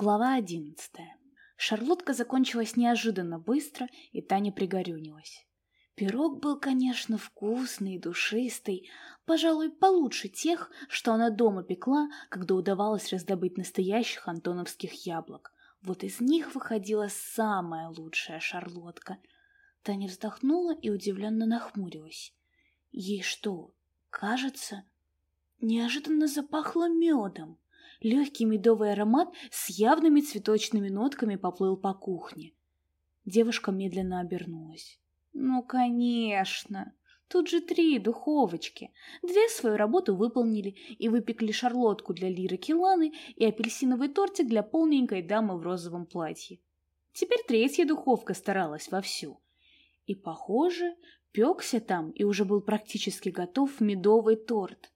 Глава одиннадцатая. Шарлотка закончилась неожиданно быстро, и Таня пригорюнилась. Пирог был, конечно, вкусный и душистый, пожалуй, получше тех, что она дома пекла, когда удавалось раздобыть настоящих антоновских яблок. Вот из них выходила самая лучшая шарлотка. Таня вздохнула и удивленно нахмурилась. Ей что, кажется? Неожиданно запахло медом. Легкий медовый аромат с явными цветочными нотками поплыл по кухне. Девушка медленно обернулась. «Ну, конечно! Тут же три духовочки. Две свою работу выполнили и выпекли шарлотку для Лиры Киланы и апельсиновый тортик для полненькой дамы в розовом платье. Теперь третья духовка старалась вовсю. И, похоже, пекся там и уже был практически готов медовый торт.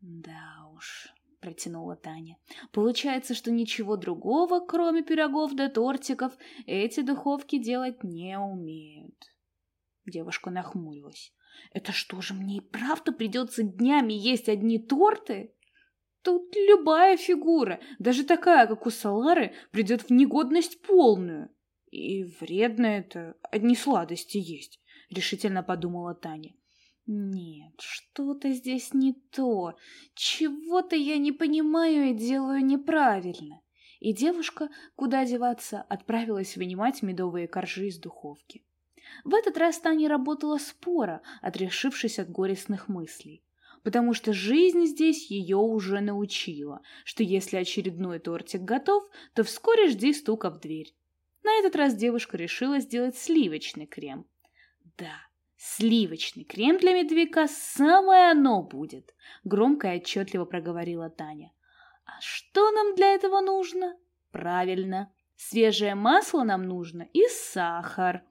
Да уж, протянула Таня. Получается, что ничего другого, кроме пирогов да тортиков, эти духовки делать не умеют. Девушка нахмурилась. Это что же, мне и правда придется днями есть одни торты? Тут любая фигура, даже такая, как у Салары, придет в негодность полную. И вредно это, одни сладости есть, решительно подумала Таня. Нет, что-то здесь не то. Чего-то я не понимаю и делаю неправильно. И девушка, куда деваться, отправилась вынимать медовые коржи из духовки. В этот раз Таня работала спора, отрешившись от горестных мыслей. Потому что жизнь здесь ее уже научила, что если очередной тортик готов, то вскоре жди стука в дверь. На этот раз девушка решила сделать сливочный крем. Да, «Сливочный крем для медвежка самое оно будет», — громко и отчетливо проговорила Таня. «А что нам для этого нужно?» «Правильно, свежее масло нам нужно и сахар».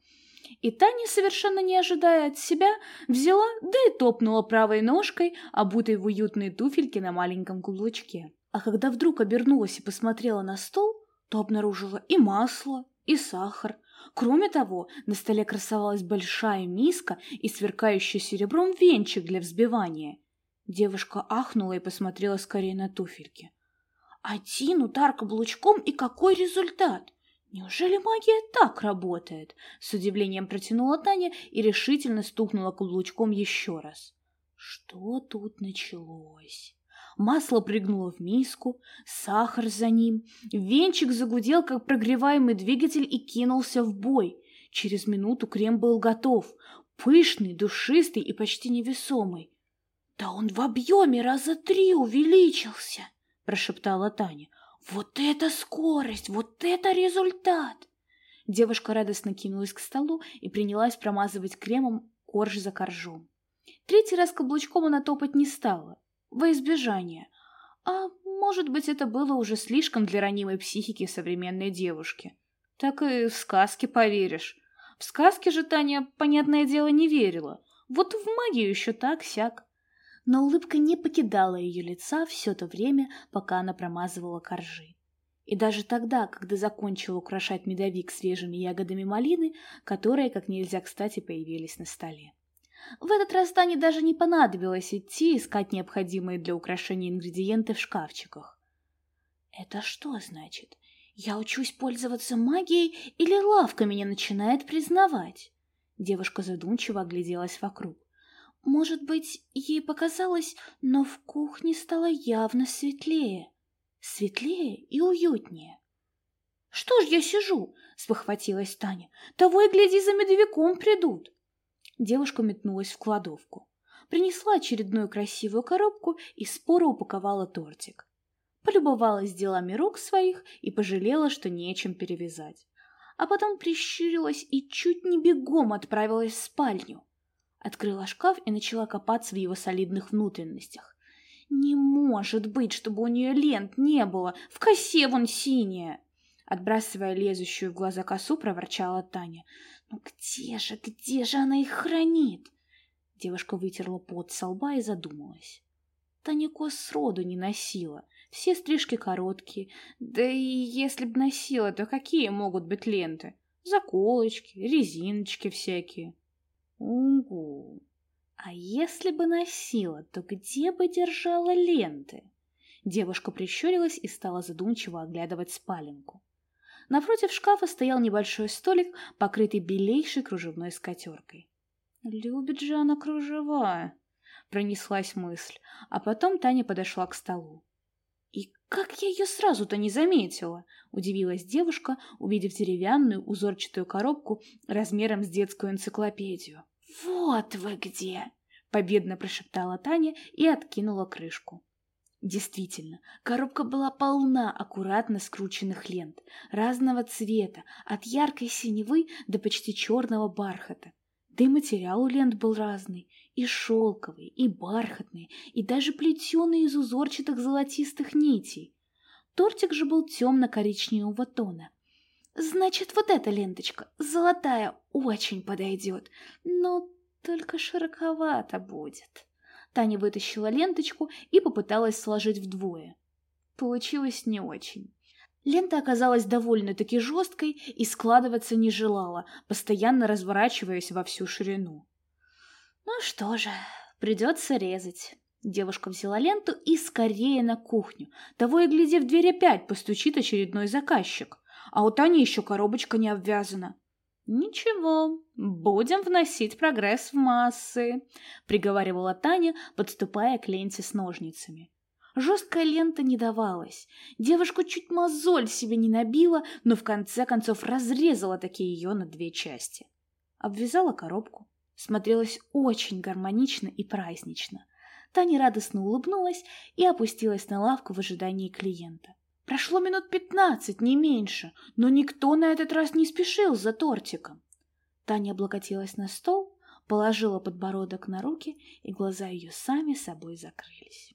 И Таня, совершенно не ожидая от себя, взяла, да и топнула правой ножкой, обутой в уютные туфельки на маленьком каблучке. А когда вдруг обернулась и посмотрела на стол, то обнаружила и масло, и сахар, Кроме того, на столе красовалась большая миска и сверкающий серебром венчик для взбивания. Девушка ахнула и посмотрела скорее на туфельки. Один удар каблучком и какой результат? Неужели магия так работает? С удивлением протянула Таня и решительно стукнула каблучком еще раз. Что тут началось? Масло прыгнуло в миску, сахар за ним. Венчик загудел, как прогреваемый двигатель, и кинулся в бой. Через минуту крем был готов. Пышный, душистый и почти невесомый. «Да он в объеме раза три увеличился!» – прошептала Таня. «Вот это скорость! Вот это результат!» Девушка радостно кинулась к столу и принялась промазывать кремом корж за коржом. Третий раз каблучком она топать не стала во избежание. А может быть, это было уже слишком для ранимой психики современной девушки. Так и в сказки поверишь. В сказки же Таня, понятное дело, не верила. Вот в магию еще так-сяк. Но улыбка не покидала ее лица все то время, пока она промазывала коржи. И даже тогда, когда закончила украшать медовик свежими ягодами малины, которые как нельзя кстати появились на столе. В этот раз Тане даже не понадобилось идти искать необходимые для украшения ингредиенты в шкафчиках. «Это что значит? Я учусь пользоваться магией или лавка меня начинает признавать?» Девушка задумчиво огляделась вокруг. Может быть, ей показалось, но в кухне стало явно светлее. Светлее и уютнее. «Что ж я сижу?» — спохватилась Таня. «Того и гляди, за медведком придут!» Девушка метнулась в кладовку. Принесла очередную красивую коробку и споро упаковала тортик. Полюбовалась делами рук своих и пожалела, что нечем перевязать. А потом прищурилась и чуть не бегом отправилась в спальню. Открыла шкаф и начала копаться в его солидных внутренностях. Не может быть, чтобы у нее лент не было, в косе вон синяя. Отбрасывая лезущую в глаза косу, проворчала Таня. «Ну где же, где же она их хранит?» Девушка вытерла пот со лба и задумалась. Таня кос сроду не носила, все стрижки короткие, да и если б носила, то какие могут быть ленты? Заколочки, резиночки всякие. Угу. А если бы носила, то где бы держала ленты? Девушка прищурилась и стала задумчиво оглядывать спаленку. Напротив шкафа стоял небольшой столик, покрытый белейшей кружевной скатеркой. «Любит же она кружева!» — пронеслась мысль, а потом Таня подошла к столу. «И как я ее сразу-то не заметила?» — удивилась девушка, увидев деревянную узорчатую коробку размером с детскую энциклопедию. «Вот вы где!» — победно прошептала Таня и откинула крышку. Действительно, коробка была полна аккуратно скрученных лент, разного цвета, от яркой синевы до почти черного бархата. Да и материал у лент был разный, и шелковый, и бархатный, и даже плетеный из узорчатых золотистых нитей. Тортик же был темно-коричневого тона. Значит, вот эта ленточка, золотая, очень подойдет, но только широковато будет. Таня вытащила ленточку и попыталась сложить вдвое. Получилось не очень. Лента оказалась довольно-таки жесткой и складываться не желала, постоянно разворачиваясь во всю ширину. Ну что же, придется резать. Девушка взяла ленту и скорее на кухню. Того и гляди, в дверь опять постучит очередной заказчик. А у Тани еще коробочка не обвязана. «Ничего, будем вносить прогресс в массы», — приговаривала Таня, подступая к ленте с ножницами. Жесткая лента не давалась. Девушка чуть мозоль себе не набила, но в конце концов разрезала такие ее на две части. Обвязала коробку. Смотрелась очень гармонично и празднично. Таня радостно улыбнулась и опустилась на лавку в ожидании клиента. Прошло минут пятнадцать, не меньше, но никто на этот раз не спешил за тортиком. Таня облокотилась на стол, положила подбородок на руки, и глаза ее сами собой закрылись.